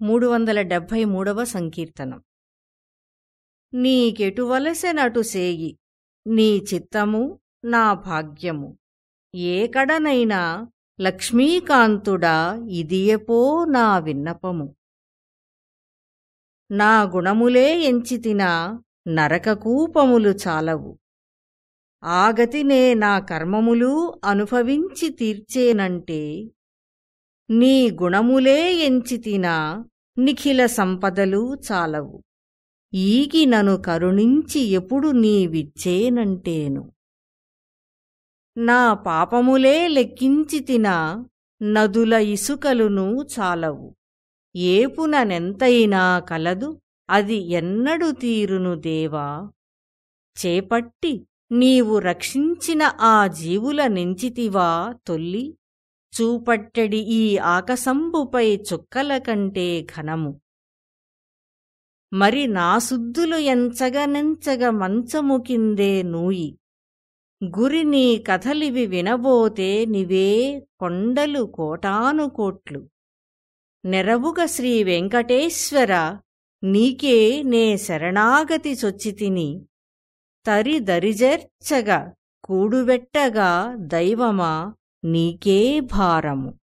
మూడు వందల డెబ్భై మూడవ సంకీర్తనం నీకెటువలసెనటు సేయి నీ చిత్తము నా భాగ్యము. ఏకడనైనా లక్ష్మీకాంతుడా ఇదియపో నా విన్నపము. నా గుణములే ఎంచితినా నరకకూపములు చాలవు. ఆగతినే నా కర్మములు అనుభవించి తీర్చేనంటే నీ గుణములే ఎంచితినా నిఖిల సంపదలు చాలవు. ఈగి నను కరుణించి ఎప్పుడు నీవిచ్చేనంటేను. నా పాపములే లెక్కించితినా నదుల ఇసుకలును చాలవు. ఏపుననెంతైనా కలదు అది ఎన్నడు తీరును దేవా. చేపట్టి నీవు రక్షించిన ఆ జీవుల నెంచితివా తొల్లి చూపట్టెడి ఈ ఆకసంబుపై చుక్కల కంటే ఘనము. మరి నా సుద్దులు ఎంచగనెంచగ మంచము కిందే నూయి. గురి నీ కథలివి వినబోతే నివే కొండలు కోటాను కోట్లు. నెరవుగ శ్రీ వెంకటేశ్వర నీకే నే శరణాగతి చొచ్చితిని తరి దరిజేర్చగా కూడుబెట్టగా దైవమా నీకే భారము.